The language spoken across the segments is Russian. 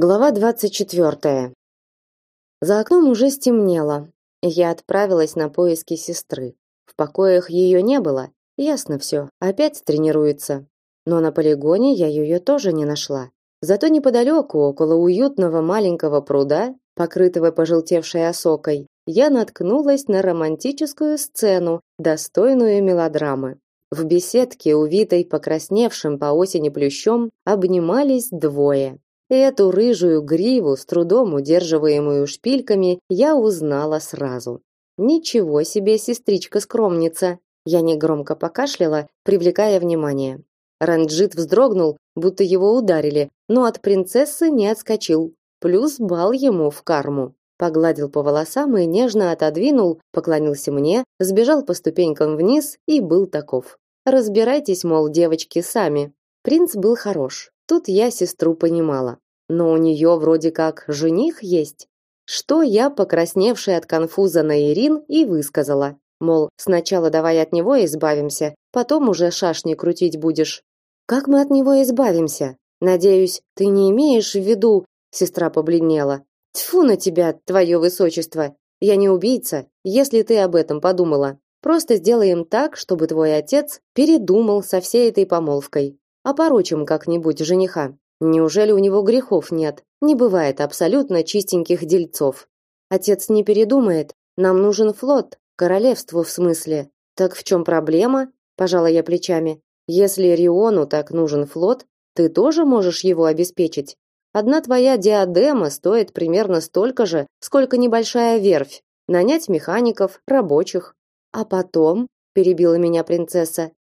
Глава 24. За окном уже стемнело. Я отправилась на поиски сестры. В покоях ее не было. Ясно все, опять тренируется. Но на полигоне я ее тоже не нашла. Зато неподалеку, около уютного маленького пруда, покрытого пожелтевшей осокой, я наткнулась на романтическую сцену, достойную мелодрамы. В беседке, увитой покрасневшим по осени плющом, обнимались двое. Эту рыжую гриву, с трудом удерживаемую шпильками, я узнала сразу. Ничего себе, сестричка-скромница. Я негромко покашляла, привлекая внимание. Ранджит вздрогнул, будто его ударили, но от принцессы не отскочил. Плюс бал ему в карму. Погладил по волосам и нежно отодвинул, поклонился мне, сбежал по ступенькам вниз и был таков. Разбирайтесь, мол, девочки, сами. Принц был хорош. Тут я сестру понимала. Но у нее вроде как жених есть. Что я, покрасневшая от конфуза на Ирин, и высказала. Мол, сначала давай от него избавимся, потом уже шашни крутить будешь. Как мы от него избавимся? Надеюсь, ты не имеешь в виду, сестра побледнела. Тьфу на тебя, твое высочество. Я не убийца, если ты об этом подумала. Просто сделаем так, чтобы твой отец передумал со всей этой помолвкой. Опорочим как-нибудь жениха. Неужели у него грехов нет? Не бывает абсолютно чистеньких дельцов. Отец не передумает. Нам нужен флот, королевству в смысле. Так в чем проблема? Пожала я плечами. Если Риону так нужен флот, ты тоже можешь его обеспечить. Одна твоя диадема стоит примерно столько же, сколько небольшая верфь. Нанять механиков, рабочих. А потом, перебила меня принцесса,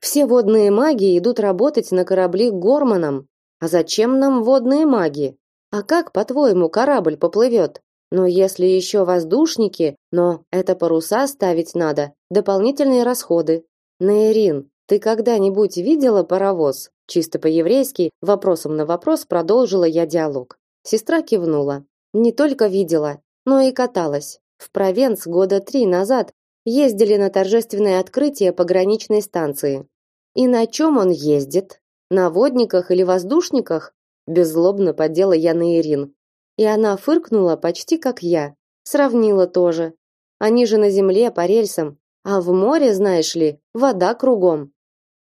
все водные маги идут работать на корабли Горманом. А зачем нам водные маги? А как, по-твоему, корабль поплывет? Но если еще воздушники, но это паруса ставить надо, дополнительные расходы. Наирин, ты когда-нибудь видела паровоз? Чисто по-еврейски, вопросом на вопрос продолжила я диалог. Сестра кивнула. Не только видела, но и каталась. В Провенс года три назад ездили на торжественное открытие пограничной станции. И на чем он ездит? На водниках или воздушниках? Беззлобно поддела я на Ирин. И она фыркнула почти как я. Сравнила тоже. Они же на земле по рельсам, а в море, знаешь ли, вода кругом.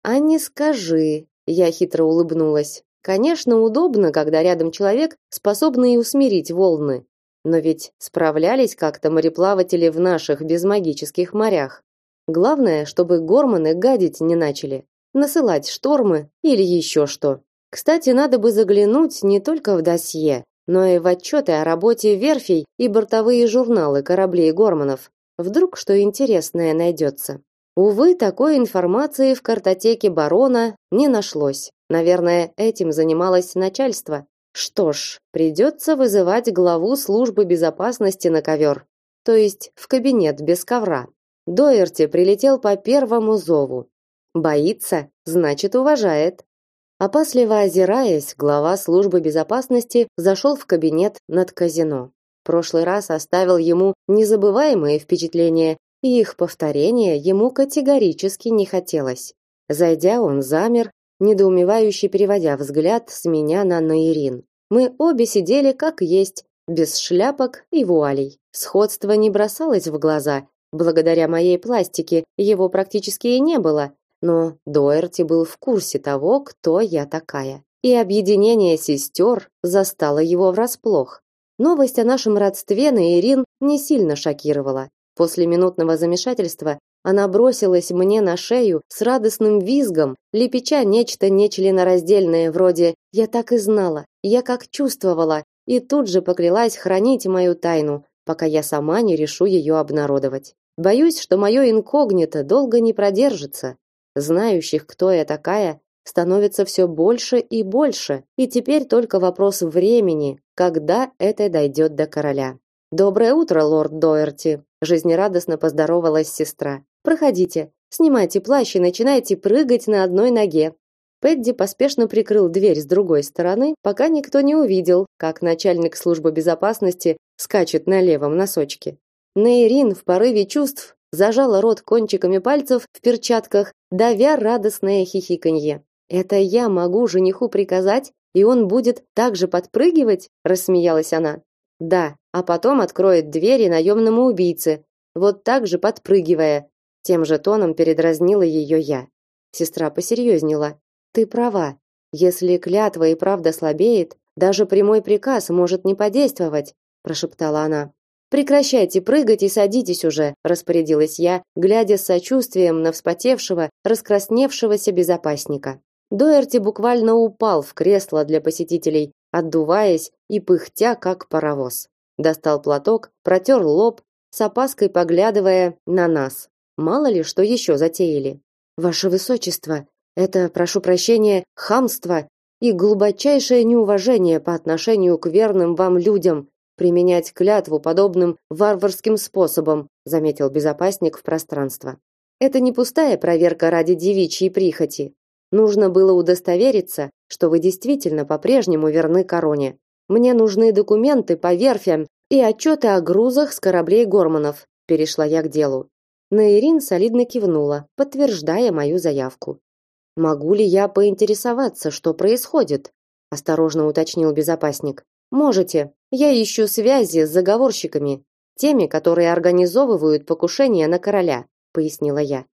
А не скажи, я хитро улыбнулась. Конечно, удобно, когда рядом человек, способный усмирить волны. Но ведь справлялись как-то мореплаватели в наших безмагических морях. Главное, чтобы гормоны гадить не начали, насылать штормы или еще что. Кстати, надо бы заглянуть не только в досье, но и в отчеты о работе верфей и бортовые журналы кораблей гормонов. Вдруг что интересное найдется. Увы, такой информации в картотеке барона не нашлось. Наверное, этим занималось начальство. Что ж, придется вызывать главу службы безопасности на ковер, то есть в кабинет без ковра. Доерти прилетел по первому зову. Боится, значит, уважает. Опасливо озираясь, глава службы безопасности зашел в кабинет над казино. Прошлый раз оставил ему незабываемые впечатления, и их повторения ему категорически не хотелось. Зайдя, он замер, недоумевающе переводя взгляд с меня на Наирин. Мы обе сидели как есть, без шляпок и вуалей. Сходство не бросалось в глаза. Благодаря моей пластике его практически и не было, но Доерти был в курсе того, кто я такая. И объединение сестер застало его врасплох. Новость о нашем родстве на Ирин не сильно шокировала. После минутного замешательства она бросилась мне на шею с радостным визгом, лепеча нечто нечленораздельное вроде «я так и знала, я как чувствовала», и тут же поклялась хранить мою тайну, пока я сама не решу ее обнародовать. Боюсь, что мое инкогнито долго не продержится. Знающих, кто я такая, становится все больше и больше, и теперь только вопрос времени, когда это дойдет до короля. Доброе утро, лорд Доерти, жизнерадостно поздоровалась сестра. Проходите, снимайте плащ и начинайте прыгать на одной ноге. Пэдди поспешно прикрыл дверь с другой стороны, пока никто не увидел, как начальник службы безопасности скачет на левом носочке. Нейрин в порыве чувств зажала рот кончиками пальцев в перчатках, давя радостное хихиканье. Это я могу жениху приказать, и он будет так же подпрыгивать? рассмеялась она. Да, а потом откроет двери наемному убийце, вот так же подпрыгивая. Тем же тоном передразнила ее я. Сестра посерьезнела. Ты права. Если клятва и правда слабеет, даже прямой приказ может не подействовать, прошептала она. Прекращайте прыгать и садитесь уже, распорядилась я, глядя с сочувствием на вспотевшего, раскрасневшегося безопасника. Доерти буквально упал в кресло для посетителей, отдуваясь и пыхтя как паровоз. Достал платок, протер лоб, с опаской поглядывая на нас. Мало ли что еще затеяли. Ваше высочество, это, прошу прощения, хамство и глубочайшее неуважение по отношению к верным вам людям, применять клятву подобным варварским способом, заметил безопасник в пространство. Это не пустая проверка ради девичьей прихоти. Нужно было удостовериться, что вы действительно по-прежнему верны короне. Мне нужны документы по верфям и отчеты о грузах с кораблей Горманов. Перешла я к делу. Наирин солидно кивнула, подтверждая мою заявку. Могу ли я поинтересоваться, что происходит? осторожно уточнил безопасник. Можете. Я ищу связи с заговорщиками, теми, которые организовывают покушение на короля, пояснила я.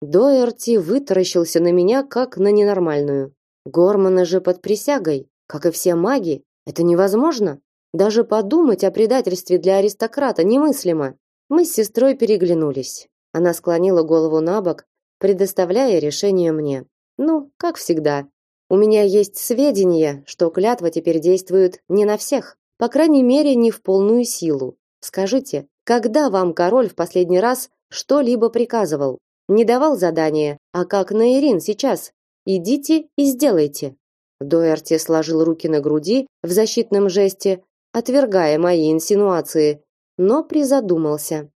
Доерти вытаращился на меня как на ненормальную. Горманы же под присягой, как и все маги. Это невозможно. Даже подумать о предательстве для аристократа немыслимо. Мы с сестрой переглянулись. Она склонила голову на бок, предоставляя решение мне. Ну, как всегда, у меня есть сведения, что клятва теперь действует не на всех, по крайней мере, не в полную силу. Скажите, когда вам король в последний раз что-либо приказывал? Не давал задания, а как на Ирин сейчас? Идите и сделайте. Доерти сложил руки на груди в защитном жесте, отвергая мои инсинуации, но призадумался.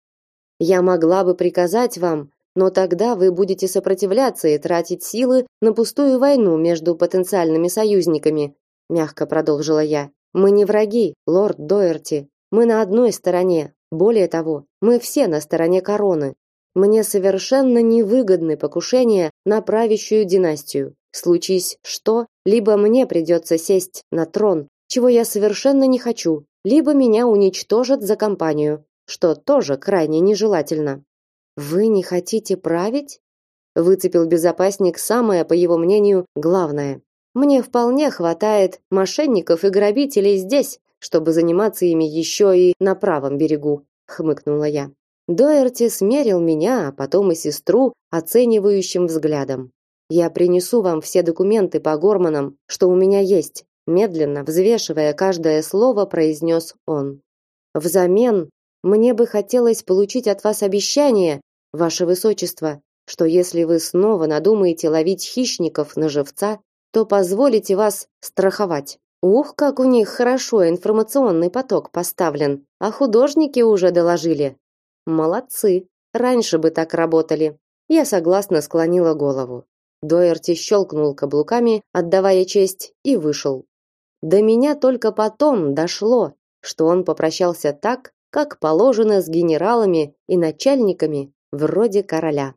Я могла бы приказать вам, но тогда вы будете сопротивляться и тратить силы на пустую войну между потенциальными союзниками, мягко продолжила я. Мы не враги, лорд Доерти. Мы на одной стороне. Более того, мы все на стороне короны. Мне совершенно невыгодны покушения на правящую династию. Случись что, либо мне придется сесть на трон, чего я совершенно не хочу, либо меня уничтожат за компанию, что тоже крайне нежелательно. Вы не хотите править? Выцепил безопасник самое, по его мнению, главное. Мне вполне хватает мошенников и грабителей здесь, чтобы заниматься ими еще и на правом берегу, хмыкнула я. Доерти смерил меня, а потом и сестру оценивающим взглядом. Я принесу вам все документы по Горманам, что у меня есть, медленно взвешивая каждое слово, произнес он. Взамен мне бы хотелось получить от вас обещание, ваше высочество, что если вы снова надумаете ловить хищников на живца, то позволите вас страховать. Ух, как у них хорошо информационный поток поставлен, а художники уже доложили. Молодцы. Раньше бы так работали. Я согласно склонила голову. Доерти щелкнул каблуками, отдавая честь, и вышел. До меня только потом дошло, что он попрощался так, как положено с генералами и начальниками вроде короля.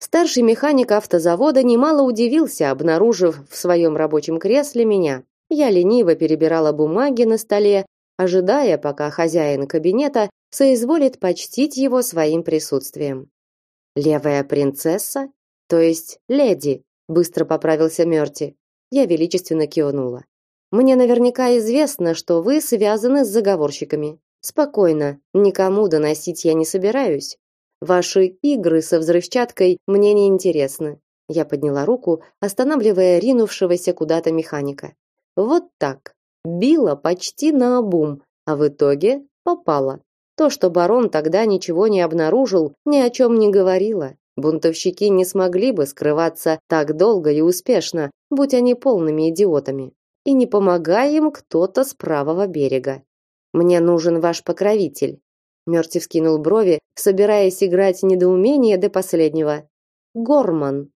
Старший механик автозавода немало удивился, обнаружив в своем рабочем кресле меня. Я лениво перебирала бумаги на столе, ожидая, пока хозяин кабинета соизволит почтить его своим присутствием. Левая принцесса, то есть леди, быстро поправился Мёрти. Я величественно кивнула. Мне наверняка известно, что вы связаны с заговорщиками. Спокойно, никому доносить я не собираюсь. Ваши игры со взрывчаткой мне не интересны. Я подняла руку, останавливая ринувшегося куда-то механика. Вот так. Била почти на обум, а в итоге попала. То, что барон тогда ничего не обнаружил, ни о чем не говорило. Бунтовщики не смогли бы скрываться так долго и успешно, будь они полными идиотами. И не помогая им кто-то с правого берега. Мне нужен ваш покровитель. Мёрти вскинул брови, собираясь играть недоумение до последнего. Горман.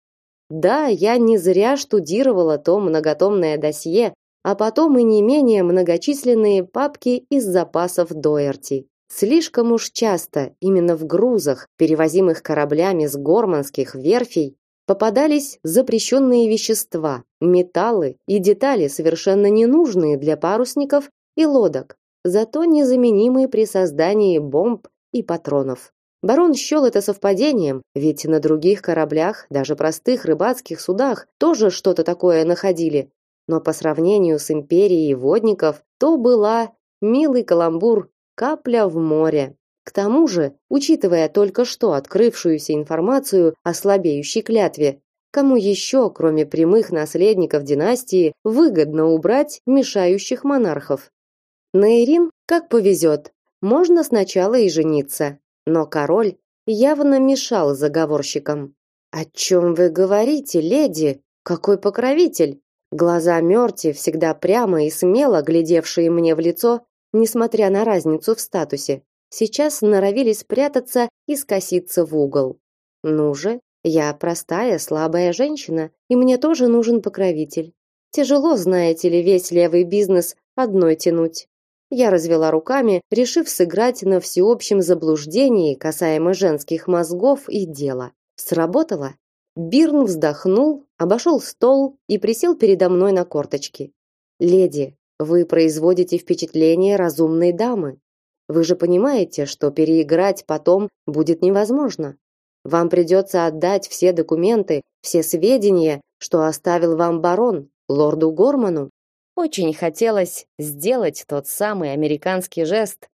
Да, я не зря штудировала то многотомное досье, а потом и не менее многочисленные папки из запасов Доерти. Слишком уж часто именно в грузах, перевозимых кораблями с горманских верфей, попадались запрещенные вещества, металлы и детали, совершенно ненужные для парусников и лодок, зато незаменимые при создании бомб и патронов. Барон счел это совпадением, ведь на других кораблях, даже простых рыбацких судах, тоже что-то такое находили. Но по сравнению с империей водников, то была милый каламбур, капля в море. К тому же, учитывая только что открывшуюся информацию о слабеющей клятве, кому еще, кроме прямых наследников династии, выгодно убрать мешающих монархов? На Ирин как повезет. Можно сначала и жениться. Но король явно мешал заговорщикам. «О чем вы говорите, леди? Какой покровитель?» Глаза Мёрти, всегда прямо и смело глядевшие мне в лицо, несмотря на разницу в статусе, сейчас норовили спрятаться и скоситься в угол. Ну же, я простая, слабая женщина, и мне тоже нужен покровитель. Тяжело, знаете ли, весь левый бизнес одной тянуть. Я развела руками, решив сыграть на всеобщем заблуждении касаемо женских мозгов и дела. Сработало. Бирн вздохнул, обошел стол и присел передо мной на корточки. Леди, вы производите впечатление разумной дамы. Вы же понимаете, что переиграть потом будет невозможно. Вам придется отдать все документы, все сведения, что оставил вам барон, лорду Горману. Очень хотелось сделать тот самый американский жест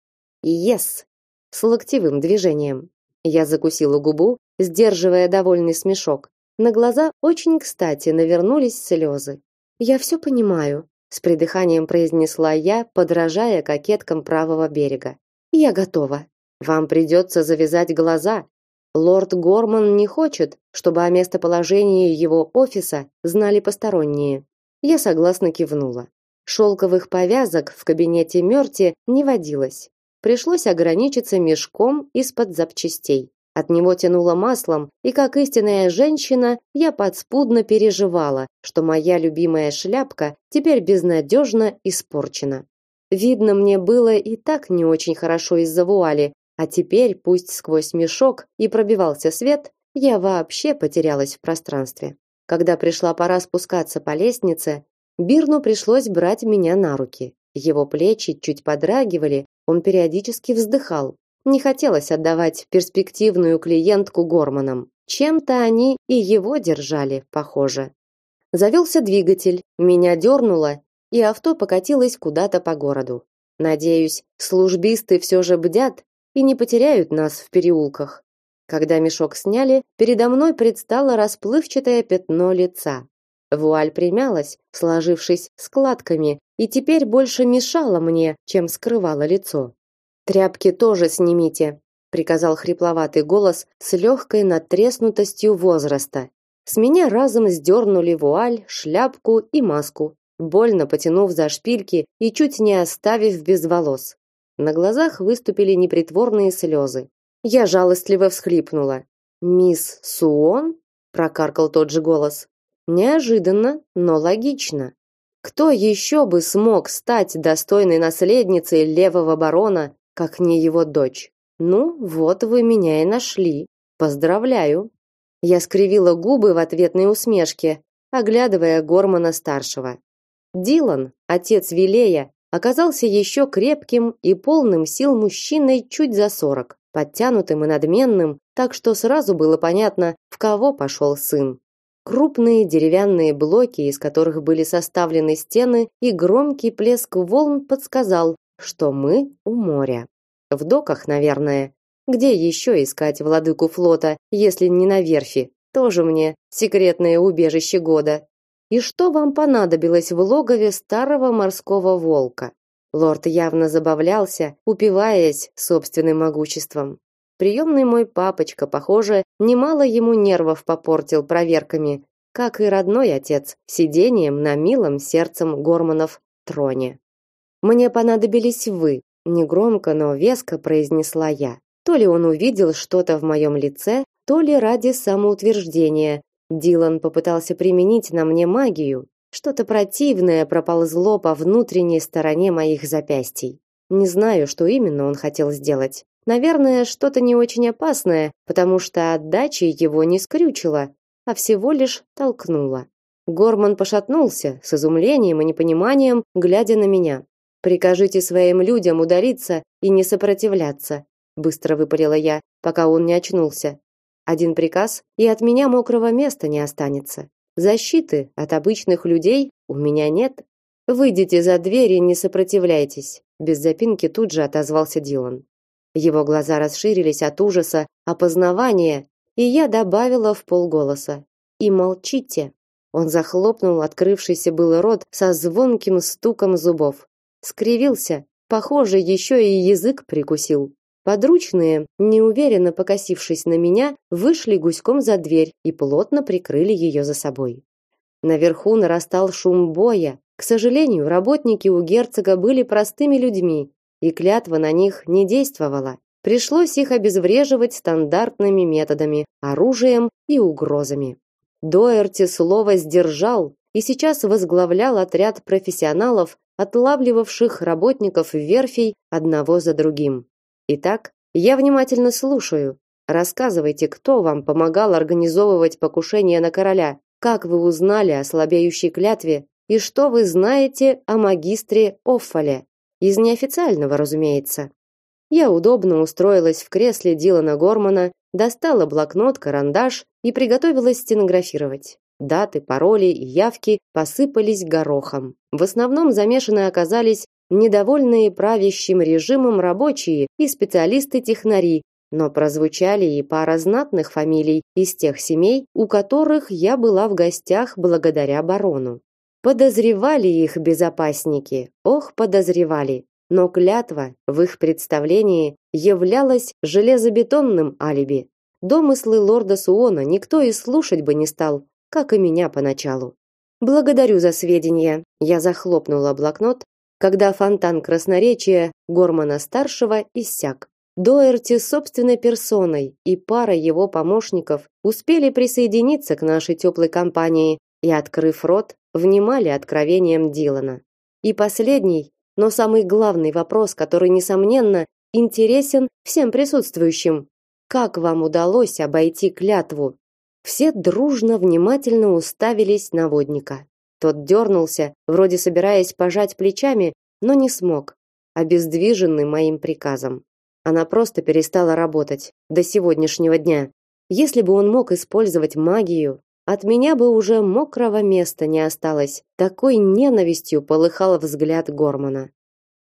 «Yes» с локтевым движением. Я закусила губу, сдерживая довольный смешок. На глаза очень кстати навернулись слезы. «Я все понимаю», с придыханием произнесла я, подражая кокеткам правого берега. Я готова. Вам придется завязать глаза. Лорд Горман не хочет, чтобы о местоположении его офиса знали посторонние. Я согласно кивнула. Шелковых повязок в кабинете Мёрти не водилось. Пришлось ограничиться мешком из-под запчастей. От него тянуло маслом, и как истинная женщина, я подспудно переживала, что моя любимая шляпка теперь безнадежно испорчена. Видно мне было и так не очень хорошо из-за вуали, а теперь, пусть сквозь мешок и пробивался свет, я вообще потерялась в пространстве. Когда пришла пора спускаться по лестнице, Бирну пришлось брать меня на руки. Его плечи чуть подрагивали, он периодически вздыхал. Не хотелось отдавать перспективную клиентку Горманам. Чем-то они и его держали, похоже. Завелся двигатель, меня дернуло, и авто покатилось куда-то по городу. Надеюсь, службисты все же бдят и не потеряют нас в переулках. Когда мешок сняли, передо мной предстало расплывчатое пятно лица. Вуаль примялась, сложившись складками, и теперь больше мешала мне, чем скрывала лицо. Тряпки тоже снимите, приказал хрипловатый голос с легкой надтреснутостью возраста. С меня разом сдернули вуаль, шляпку и маску, больно потянув за шпильки и чуть не оставив без волос. На глазах выступили непритворные слезы. Я жалостливо всхлипнула. «Мисс Суон?» – прокаркал тот же голос. Неожиданно, но логично. Кто еще бы смог стать достойной наследницей левого барона как не его дочь. Ну, вот вы меня и нашли. Поздравляю. Я скривила губы в ответной усмешке, оглядывая Гормана старшего. Дилан, отец Вилея, оказался еще крепким и полным сил мужчиной чуть за сорок, подтянутым и надменным, так что сразу было понятно, в кого пошел сын. Крупные деревянные блоки, из которых были составлены стены, и громкий плеск волн подсказал, что мы у моря. В доках, наверное. Где еще искать владыку флота, если не на верфи? Тоже мне секретное убежище года. И что вам понадобилось в логове старого морского волка? Лорд явно забавлялся, упиваясь собственным могуществом. Приемный мой папочка, похоже, немало ему нервов попортил проверками, как и родной отец, сидением на милом сердцем Горманов троне. Мне понадобились вы, негромко, но веско произнесла я. То ли он увидел что-то в моем лице, то ли ради самоутверждения. Дилан попытался применить на мне магию. Что-то противное проползло по внутренней стороне моих запястий. Не знаю, что именно он хотел сделать. Наверное, что-то не очень опасное, потому что отдача его не скрючила, а всего лишь толкнула. Горман пошатнулся с изумлением и непониманием, глядя на меня. Прикажите своим людям удалиться и не сопротивляться, быстро выпалила я, пока он не очнулся. Один приказ, и от меня мокрого места не останется. Защиты от обычных людей у меня нет. Выйдите за дверь и не сопротивляйтесь, без запинки тут же отозвался Дилан. Его глаза расширились от ужаса, опознавания, и я добавила в полголоса: "И молчите". Он захлопнул открывшийся был рот со звонким стуком зубов. Скривился, похоже, еще и язык прикусил. Подручные, неуверенно покосившись на меня, вышли гуськом за дверь и плотно прикрыли ее за собой. Наверху нарастал шум боя. К сожалению, работники у герцога были простыми людьми, и клятва на них не действовала. Пришлось их обезвреживать стандартными методами, оружием и угрозами. Доерти слово сдержал и сейчас возглавлял отряд профессионалов, отлавливавших работников верфей одного за другим. Итак, я внимательно слушаю. Рассказывайте, кто вам помогал организовывать покушение на короля, как вы узнали о слабеющей клятве и что вы знаете о магистре Оффале. Из неофициального, разумеется. Я удобно устроилась в кресле Дилана Гормана, достала блокнот, карандаш и приготовилась стенографировать. Даты, пароли и явки посыпались горохом. В основном замешаны оказались недовольные правящим режимом рабочие и специалисты-технари, но прозвучали и пара знатных фамилий из тех семей, у которых я была в гостях благодаря барону. Подозревали их безопасники, ох, подозревали, но клятва в их представлении являлась железобетонным алиби. Домыслы лорда Суона никто и слушать бы не стал, как и меня поначалу. Благодарю за сведения. Я захлопнула блокнот когда фонтан красноречия Гормана-старшего иссяк. Доерти собственной персоной и пара его помощников успели присоединиться к нашей теплой компании и, открыв рот, внимали откровениям Дилана. И последний, но самый главный вопрос, который, несомненно, интересен всем присутствующим. Как вам удалось обойти клятву? Все дружно внимательно уставились на водника. Тот дернулся, вроде собираясь пожать плечами, но не смог, обездвиженный моим приказом. Она просто перестала работать до сегодняшнего дня. Если бы он мог использовать магию, от меня бы уже мокрого места не осталось. Такой ненавистью полыхал взгляд Гормана.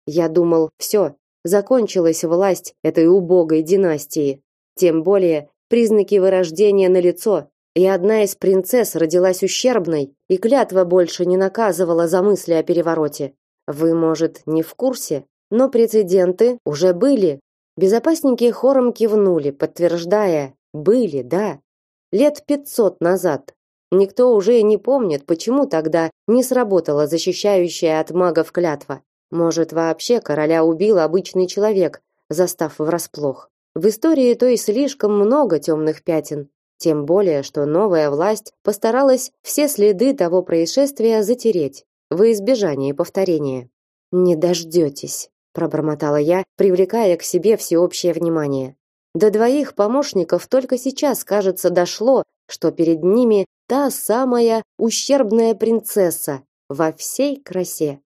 Я думал, все, закончилась власть этой убогой династии. Тем более признаки вырождения налицо, и одна из принцесс родилась ущербной, и клятва больше не наказывала за мысли о перевороте. Вы, может, не в курсе, но прецеденты уже были. Безопасники хором кивнули, подтверждая: были, да. Лет пятьсот назад. Никто уже и не помнит, почему тогда не сработала защищающая от магов клятва. Может, вообще короля убил обычный человек, застав врасплох. В истории той слишком много темных пятен, тем более, что новая власть постаралась все следы того происшествия затереть во избежание повторения. Не дождетесь, пробормотала я, привлекая к себе всеобщее внимание. До двоих помощников только сейчас, кажется, дошло, что перед ними та самая ущербная принцесса во всей красе.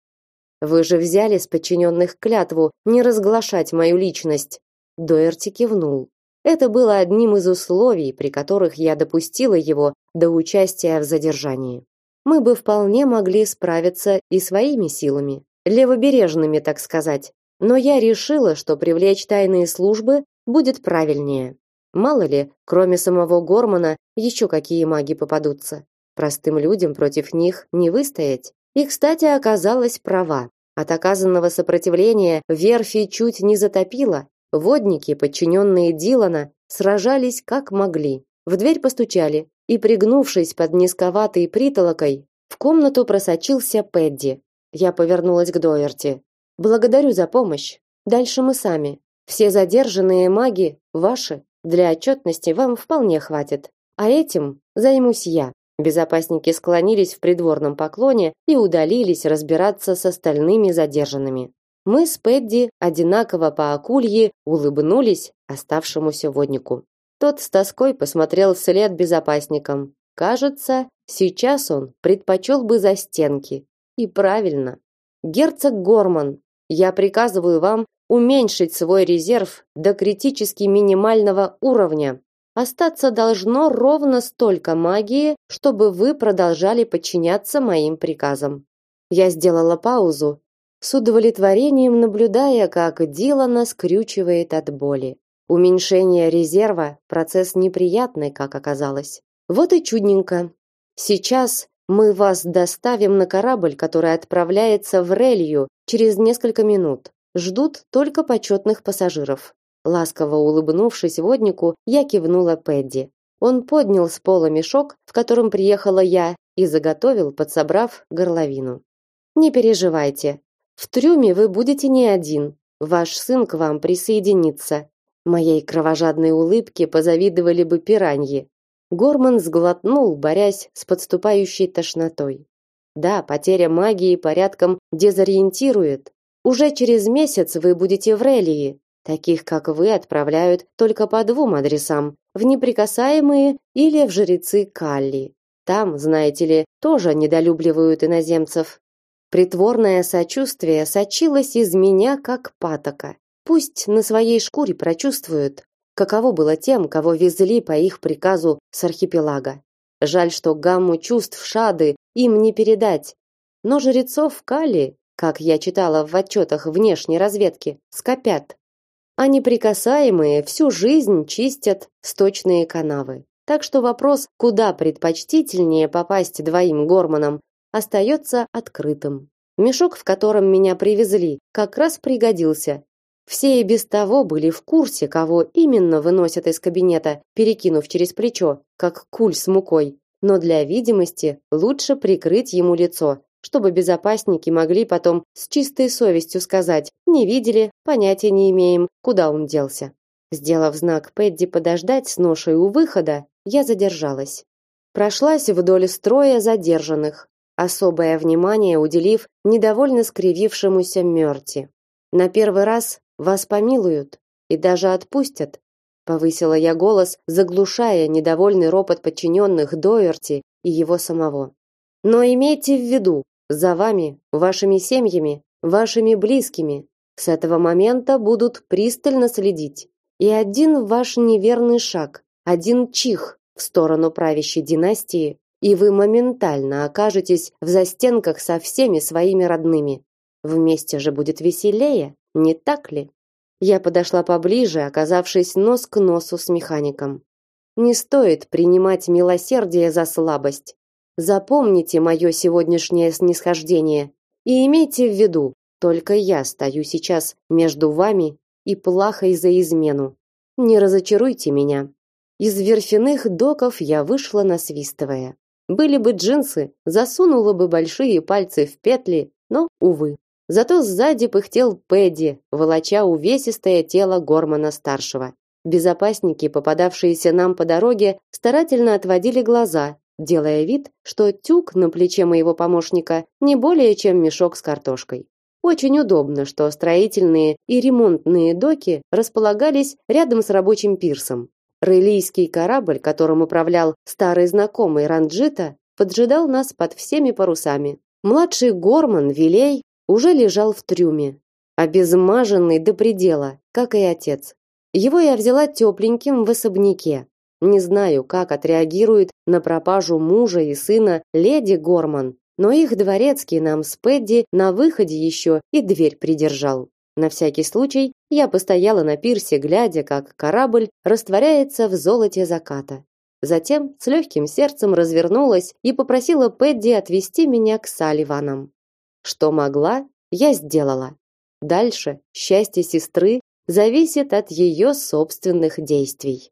Вы же взяли с подчиненных клятву не разглашать мою личность. Доерти кивнул. Это было одним из условий, при которых я допустила его до участия в задержании. Мы бы вполне могли справиться и своими силами, левобережными, так сказать. Но я решила, что привлечь тайные службы будет правильнее. Мало ли, кроме самого Гормана, еще какие маги попадутся. Простым людям против них не выстоять. И, кстати, оказалась права. От оказанного сопротивления верфи чуть не затопило, Водники, подчиненные Дилана, сражались как могли. В дверь постучали, и пригнувшись под низковатой притолокой, в комнату просочился Пэдди. Я повернулась к Доерти. Благодарю за помощь. Дальше мы сами. Все задержанные маги ваши. Для отчетности вам вполне хватит. А этим займусь я. Безопасники склонились в придворном поклоне и удалились разбираться с остальными задержанными. Мы с Пэдди одинаково по акулье улыбнулись оставшемуся воднику. Тот с тоской посмотрел вслед безопасникам. Кажется, сейчас он предпочел бы за стенки. И правильно. Герцог Горман, я приказываю вам уменьшить свой резерв до критически минимального уровня. Остаться должно ровно столько магии, чтобы вы продолжали подчиняться моим приказам. Я сделала паузу, с удовлетворением наблюдая, как Дилана скрючивает от боли. Уменьшение резерва процесс неприятный, как оказалось. Вот и чудненько. Сейчас мы вас доставим на корабль, который отправляется в Релью через несколько минут. Ждут только почетных пассажиров. Ласково улыбнувшись воднику, я кивнула Пэдди. Он поднял с пола мешок, в котором приехала я, и заготовил, подсобрав горловину. Не переживайте. В трюме вы будете не один. Ваш сын к вам присоединится. Моей кровожадной улыбке позавидовали бы пираньи. Горман сглотнул, борясь с подступающей тошнотой. Да, потеря магии порядком дезориентирует. Уже через месяц вы будете в Релии, Таких, как вы, отправляют только по двум адресам: в неприкасаемые или в жрецы Калли. Там, знаете ли, тоже недолюбливают иноземцев. Притворное сочувствие сочилось из меня как патока. Пусть на своей шкуре прочувствуют, каково было тем, кого везли по их приказу с архипелага. Жаль, что гамму чувств Шады им не передать. Но жрецов Кали, как я читала в отчетах внешней разведки, скопят а неприкасаемые всю жизнь чистят сточные канавы. Так что вопрос, куда предпочтительнее попасть двоим гормонам, остается открытым. Мешок, в котором меня привезли, как раз пригодился. Все и без того были в курсе, кого именно выносят из кабинета, перекинув через плечо, как куль с мукой. Но для видимости лучше прикрыть ему лицо, чтобы безопасники могли потом с чистой совестью сказать: "Не видели, понятия не имеем, куда он делся". Сделав знак Пэдди подождать с ношей у выхода, я задержалась. Прошлась вдоль строя задержанных, особое внимание уделив недовольно скривившемуся Мёрти. На первый раз вас помилуют и даже отпустят, повысила я голос, заглушая недовольный ропот подчиненных Доерти и его самого. Но имейте в виду, за вами, вашими семьями, вашими близкими с этого момента будут пристально следить. И один ваш неверный шаг, один чих в сторону правящей династии, и вы моментально окажетесь в застенках со всеми своими родными. Вместе же будет веселее, не так ли? Я подошла поближе, оказавшись нос к носу с механиком. Не стоит принимать милосердие за слабость. Запомните мое сегодняшнее снисхождение и имейте в виду, только я стою сейчас между вами и плахой за измену. Не разочаруйте меня. Из верфяных доков я вышла насвистывая. Были бы джинсы, засунула бы большие пальцы в петли, но увы. Зато сзади пыхтел Пэдди, волоча увесистое тело Гормана старшего. Безопасники, попадавшиеся нам по дороге, старательно отводили глаза, делая вид, что тюк на плече моего помощника не более чем мешок с картошкой. Очень удобно, что строительные и ремонтные доки располагались рядом с рабочим пирсом. Рейлийский корабль, которым управлял старый знакомый Ранджита, поджидал нас под всеми парусами. Младший Горман Вилей уже лежал в трюме, обезмаженный до предела, как и отец. Его я взяла тепленьким в особняке, не знаю, как отреагирует на пропажу мужа и сына леди Горман, но их дворецкий нам с Пэдди на выходе еще и дверь придержал. На всякий случай я постояла на пирсе, глядя, как корабль растворяется в золоте заката. Затем с легким сердцем развернулась и попросила Пэдди отвезти меня к Салливанам. Что могла, я сделала. Дальше счастье сестры зависит от ее собственных действий.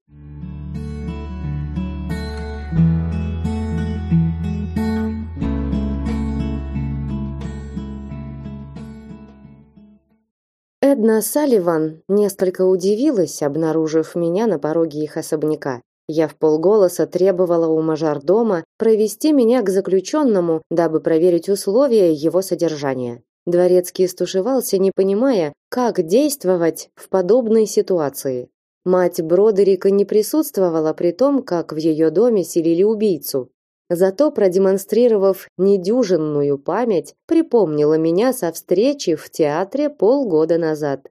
Эдна Салливан несколько удивилась, обнаружив меня на пороге их особняка. Я в полголоса требовала у мажордома провести меня к заключенному, дабы проверить условия его содержания. Дворецкий стушевался, не понимая, как действовать в подобной ситуации. Мать Бродерика не присутствовала при том, как в ее доме селили убийцу. Зато, продемонстрировав недюжинную память, припомнила меня со встречи в театре полгода назад.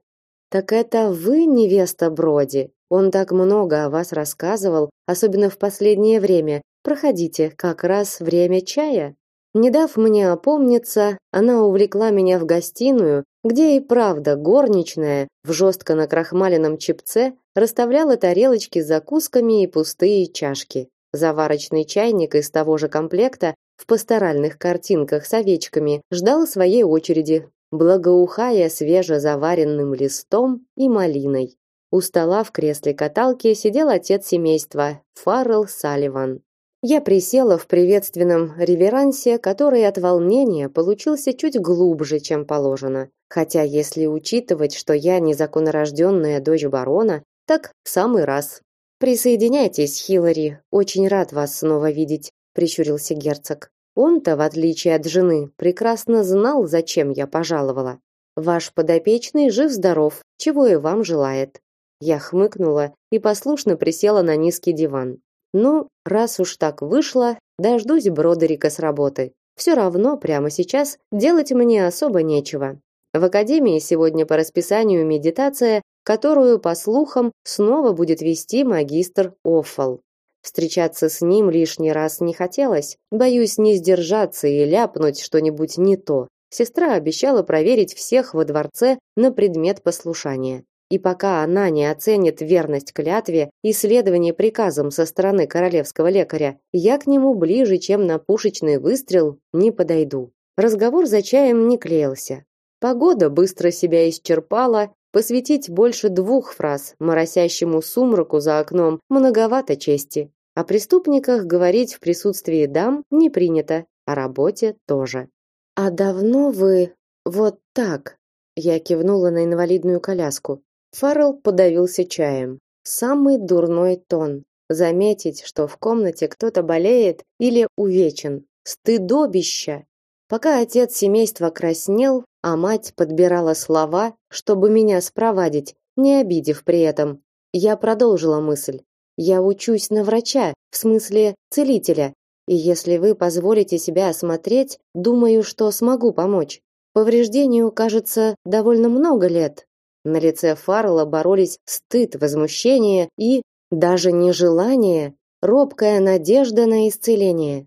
Так это вы, невеста Броди? Он так много о вас рассказывал, особенно в последнее время. Проходите, как раз время чая. Не дав мне опомниться, она увлекла меня в гостиную, где и правда горничная в жестко накрахмаленном чепце расставляла тарелочки с закусками и пустые чашки. Заварочный чайник из того же комплекта в пасторальных картинках с овечками ждал своей очереди, благоухая свежезаваренным листом и малиной. У стола в кресле каталки сидел отец семейства, Фаррелл Салливан. Я присела в приветственном реверансе, который от волнения получился чуть глубже, чем положено. Хотя, если учитывать, что я незаконнорожденная дочь барона, так в самый раз. Присоединяйтесь, Хиллари. Очень рад вас снова видеть, прищурился герцог. Он-то, в отличие от жены, прекрасно знал, зачем я пожаловала. Ваш подопечный жив-здоров, чего и вам желает. Я хмыкнула и послушно присела на низкий диван. Ну, раз уж так вышло, дождусь Бродерика с работы. Все равно прямо сейчас делать мне особо нечего. В академии сегодня по расписанию медитация, которую, по слухам, снова будет вести магистр Оффал. Встречаться с ним лишний раз не хотелось. Боюсь не сдержаться и ляпнуть что-нибудь не то. Сестра обещала проверить всех во дворце на предмет послушания. И пока она не оценит верность клятве и следование приказам со стороны королевского лекаря, я к нему ближе, чем на пушечный выстрел, не подойду. Разговор за чаем не клеился. Погода быстро себя исчерпала, посвятить больше двух фраз моросящему сумраку за окном многовато чести. О преступниках говорить в присутствии дам не принято, о работе тоже. А давно вы вот так? Я кивнула на инвалидную коляску. Фаррелл подавился чаем. Самый дурной тон. Заметить, что в комнате кто-то болеет или увечен. Стыдобище. Пока отец семейства краснел, а мать подбирала слова, чтобы меня спровадить, не обидев при этом, я продолжила мысль. Я учусь на врача, в смысле целителя, и если вы позволите себя осмотреть, думаю, что смогу помочь. Повреждению, кажется, довольно много лет, на лице Фаррелла боролись стыд, возмущение и даже нежелание, робкая надежда на исцеление.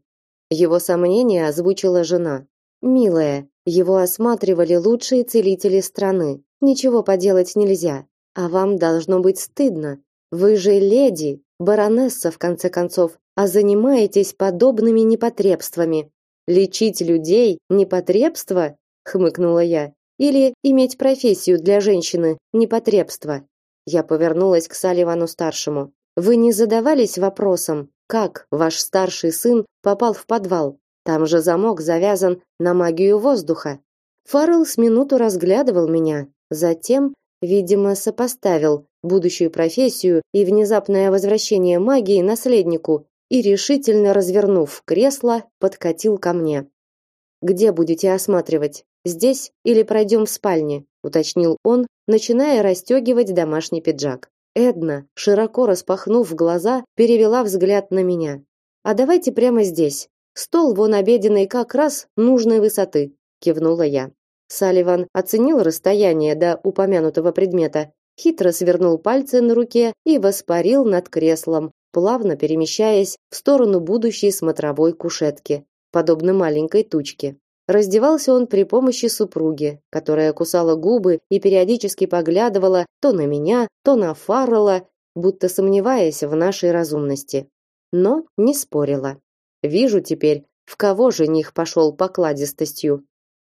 Его сомнения озвучила жена. Милая, его осматривали лучшие целители страны. Ничего поделать нельзя. А вам должно быть стыдно. Вы же леди, баронесса в конце концов, а занимаетесь подобными непотребствами. Лечить людей непотребство? хмыкнула я. Или иметь профессию для женщины непотребство. Я повернулась к Салливану старшему. Вы не задавались вопросом, как ваш старший сын попал в подвал? Там же замок завязан на магию воздуха. Фаррелл с минуту разглядывал меня, затем, видимо, сопоставил будущую профессию и внезапное возвращение магии наследнику и решительно развернув кресло, подкатил ко мне. Где будете осматривать? Здесь или пройдем в спальне, уточнил он, начиная расстегивать домашний пиджак. Эдна, широко распахнув глаза, перевела взгляд на меня. А давайте прямо здесь. Стол вон обеденный как раз нужной высоты, кивнула я. Салливан оценил расстояние до упомянутого предмета, хитро свернул пальцы на руке и воспарил над креслом, плавно перемещаясь в сторону будущей смотровой кушетки, подобно маленькой тучке. Раздевался он при помощи супруги, которая кусала губы и периодически поглядывала то на меня, то на Фаррелла, будто сомневаясь в нашей разумности. Но не спорила. Вижу теперь, в кого жених пошел покладистостью.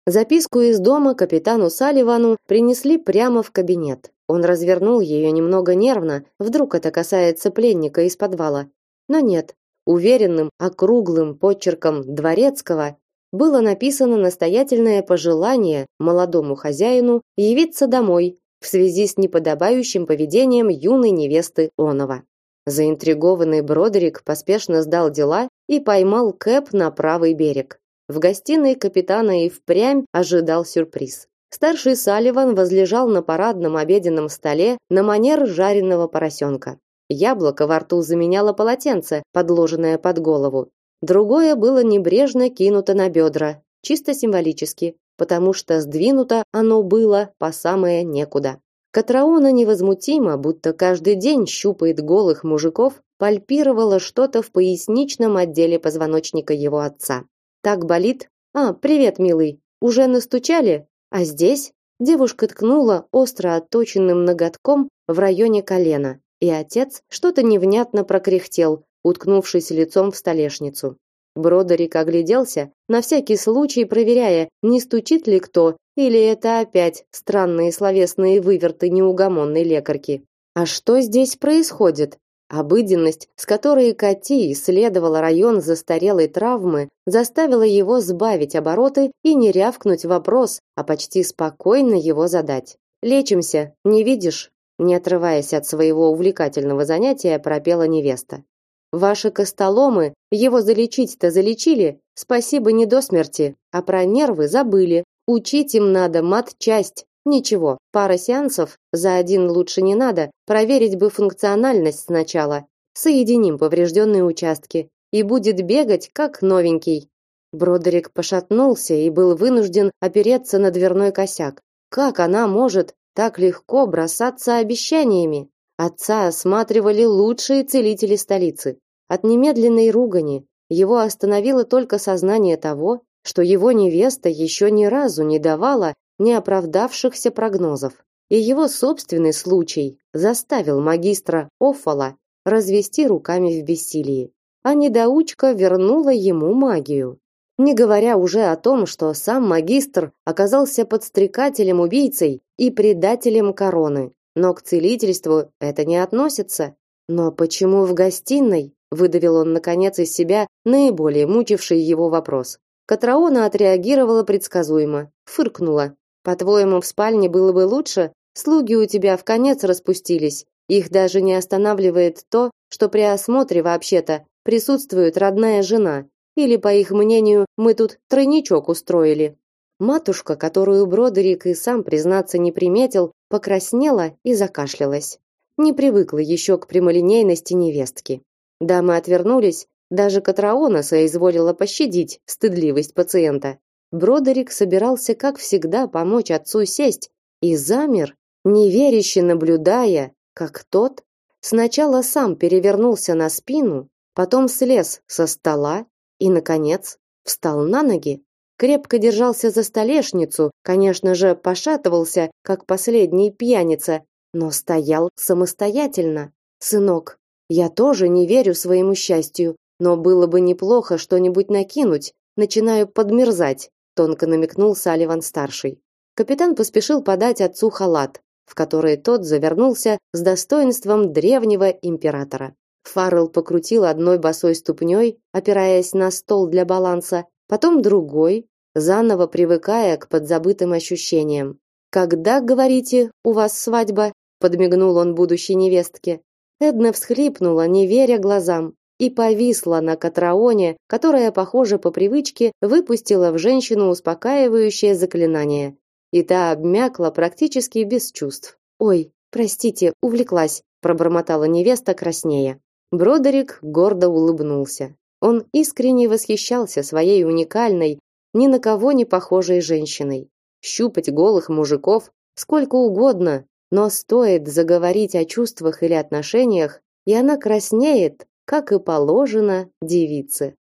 Записку из дома капитану Салливану принесли прямо в кабинет. Он развернул ее немного нервно, вдруг это касается пленника из подвала. Но нет, уверенным, округлым почерком дворецкого было написано настоятельное пожелание молодому хозяину явиться домой в связи с неподобающим поведением юной невесты Онова. Заинтригованный Бродерик поспешно сдал дела и поймал Кэп на правый берег. В гостиной капитана и впрямь ожидал сюрприз. Старший Салливан возлежал на парадном обеденном столе на манер жареного поросенка. Яблоко во рту заменяло полотенце, подложенное под голову. Другое было небрежно кинуто на бедра, чисто символически, потому что сдвинуто оно было по самое некуда. Катраона невозмутимо, будто каждый день щупает голых мужиков, пальпировала что-то в поясничном отделе позвоночника его отца. Так болит? А, привет, милый. Уже настучали? А здесь девушка ткнула остро отточенным ноготком в районе колена, и отец что-то невнятно прокряхтел, уткнувшись лицом в столешницу. Бродерик огляделся, на всякий случай проверяя, не стучит ли кто, или это опять странные словесные выверты неугомонной лекарки. А что здесь происходит? Обыденность, с которой Кати исследовала район застарелой травмы, заставила его сбавить обороты и не рявкнуть вопрос, а почти спокойно его задать. «Лечимся, не видишь?» Не отрываясь от своего увлекательного занятия, пропела невеста. «Ваши костоломы его залечить-то залечили, спасибо не до смерти, а про нервы забыли. Учить им надо мат-часть, Ничего, пара сеансов, за один лучше не надо, проверить бы функциональность сначала. Соединим поврежденные участки, и будет бегать как новенький. Бродерик пошатнулся и был вынужден опереться на дверной косяк. Как она может так легко бросаться обещаниями? Отца осматривали лучшие целители столицы. От немедленной ругани его остановило только сознание того, что его невеста еще ни разу не давала неоправдавшихся прогнозов. И его собственный случай заставил магистра Оффала развести руками в бессилии. А недоучка вернула ему магию. Не говоря уже о том, что сам магистр оказался подстрекателем-убийцей и предателем короны. Но к целительству это не относится. Но почему в гостиной? выдавил он наконец из себя наиболее мучивший его вопрос. Катраона отреагировала предсказуемо, фыркнула. По-твоему, в спальне было бы лучше? Слуги у тебя в конец распустились. Их даже не останавливает то, что при осмотре вообще-то присутствует родная жена. Или, по их мнению, мы тут тройничок устроили. Матушка, которую Бродерик и сам признаться не приметил, покраснела и закашлялась. Не привыкла еще к прямолинейности невестки. Дамы отвернулись, даже Катраона соизволила пощадить стыдливость пациента. Бродерик собирался, как всегда, помочь отцу сесть и замер, неверяще наблюдая, как тот сначала сам перевернулся на спину, потом слез со стола и, наконец, встал на ноги, крепко держался за столешницу, конечно же, пошатывался, как последний пьяница, но стоял самостоятельно. Сынок, я тоже не верю своему счастью, но было бы неплохо что-нибудь накинуть. Начинаю подмерзать тонко намекнул Салливан старший. Капитан поспешил подать отцу халат, в который тот завернулся с достоинством древнего императора. Фаррелл покрутил одной босой ступней, опираясь на стол для баланса, потом другой, заново привыкая к подзабытым ощущениям. Когда, говорите, у вас свадьба? подмигнул он будущей невестке. Эдна всхлипнула, не веря глазам и повисла на Катраоне, которая, похоже, по привычке выпустила в женщину успокаивающее заклинание. И та обмякла практически без чувств. «Ой, простите, увлеклась», пробормотала невеста краснея. Бродерик гордо улыбнулся. Он искренне восхищался своей уникальной, ни на кого не похожей женщиной. Щупать голых мужиков сколько угодно, но стоит заговорить о чувствах или отношениях, и она краснеет, как и положено девице.